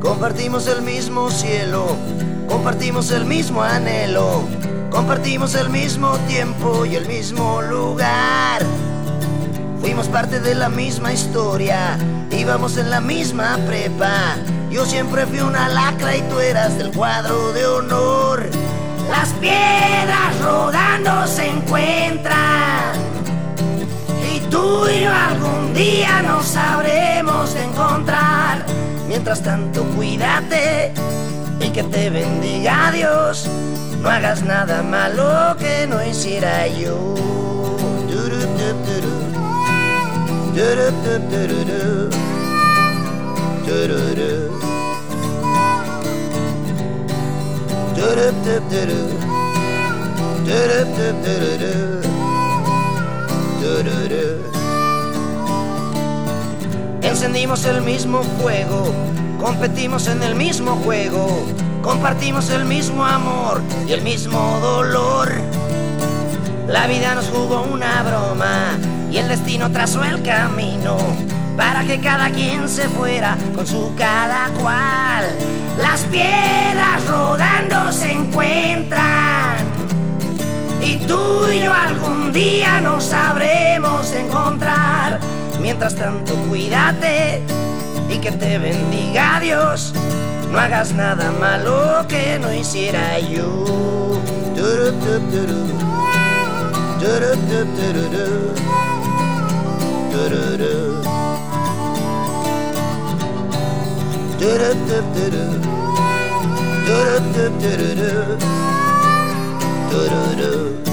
Compartimos el mismo cielo, compartimos el mismo anhelo, compartimos el mismo tiempo y el mismo lugar. Fuimos parte de la misma historia, íbamos en la misma prepa. Yo siempre fui una lacra y tú eras del cuadro de honor. Las piedras rodando se encuentran. Y tú y yo algún día nos sabremos encontrar. Mientras tanto, cuídate y que te bendiga Dios. No hagas nada malo que no hiciera yo. Encendimos el mismo fuego, competimos en el mismo juego, compartimos el mismo amor y el mismo dolor. La vida nos jugó una broma y el destino trazó el camino para que cada quien se fuera con su cada cual. Las piedras rodando se encuentran y tú y yo algún día nos sabremos encontrar. Mientras tanto, cuídate y que te bendiga Dios. No hagas nada malo que no hiciera yo. dırırı Dırıp dıp dırı Dırıp dıp dırırı Dırırı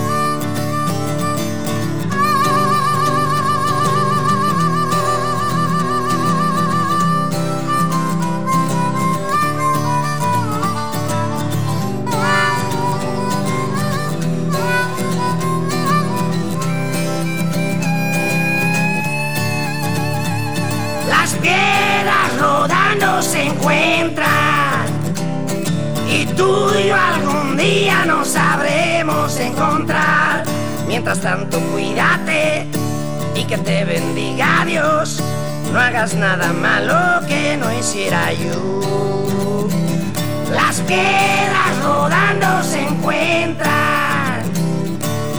se encuentran y tú y yo algún día nos sabremos encontrar. Mientras tanto, cuídate y que te bendiga Dios. No hagas nada malo que no hiciera yo. Las piedras rodando se encuentran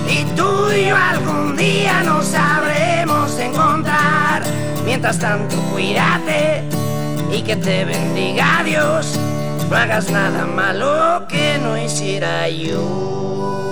y tú y yo algún día nos sabremos encontrar. Mientras tanto, cuídate y que te bendiga Dios. No hagas nada malo que no hiciera yo.